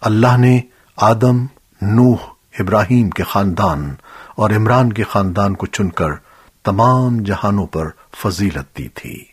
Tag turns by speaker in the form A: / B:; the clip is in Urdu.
A: اللہ نے آدم، نوح، ابراہیم کے خاندان اور عمران کے خاندان کو چن کر تمام جہانوں پر فضیلت دی تھی۔